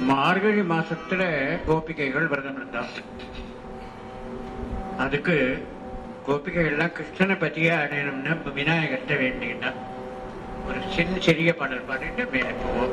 மார்கழி மாசத்துல கோபிகைகள் விரதம் இருந்தாங்க அதுக்கு கோபிகைகள்லாம் கிருஷ்ணனை பத்தியே அடையணும்னா விநாயகர்கிட்ட வேண்டிக்கிட்டா ஒரு சின்ன சிறிய பாடல் பாடிட்டு மேலே போவோம்.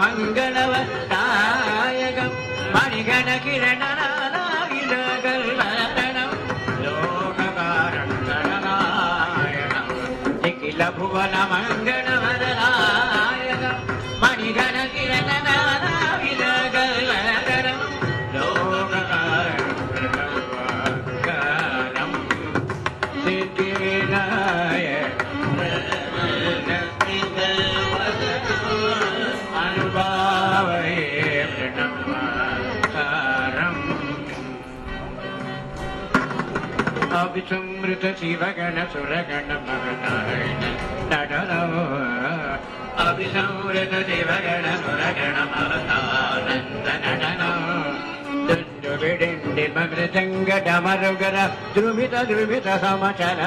மங்களவ தாயகம் மணிகண கிரணனாயிரகல் வந்தனம் லோககாரணம் திகில புவன மங்கள अभिसमृत शिवगण सुरगण नटन अभिसंमृत शिवगण सुरगणमातानन्दनटन तुन्दुबिडिण्डि मृजङ्गडमरुगण द्रुमित द्रुमित समचल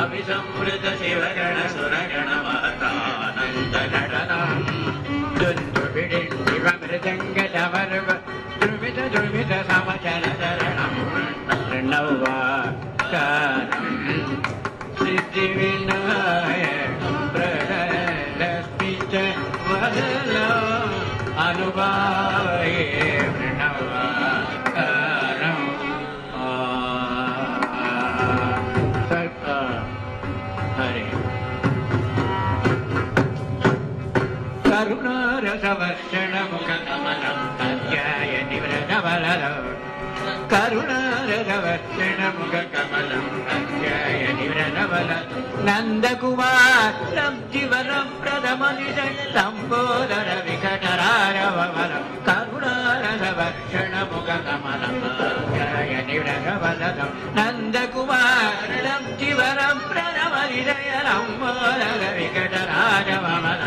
अभिसंमृत शिवगण सुरगणमातानन्दनटन तुन्दुबिडिण्डि ममजङ्गमरुग द्रुमित द्रुमित समचल विनाय प्रणित अनुवाये वृणवार सर्प हरे करुणारसवर्षणमुखकमलम् अध्यायनिवृतवलर करुणारसवर्षणमुखकमलम् ధవల నందకుమార్ రంజివర ప్రథమని శక్తంబోదర వికటరారవల కరుణారసభక్షణ ముఖ కమల జయ నిడగవలదం నందకుమార్ రంజివర ప్రథమని జయ రంబోదర వికటరారవల